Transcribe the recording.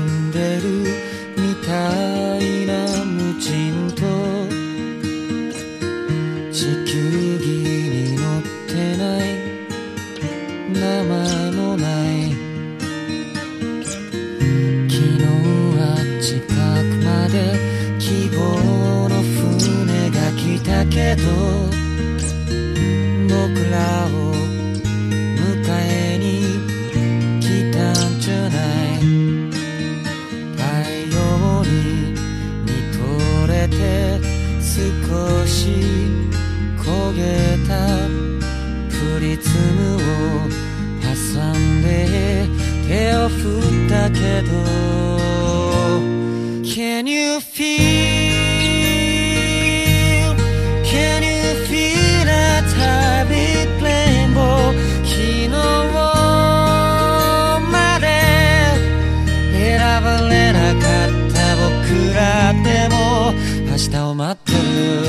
んでるみたいな無人島地球儀に乗ってない生のない昨日は近くまで希望の船が来たけどて少し焦げたプリズムを挟んで手を振ったけど。Can you feel 明日を待ってる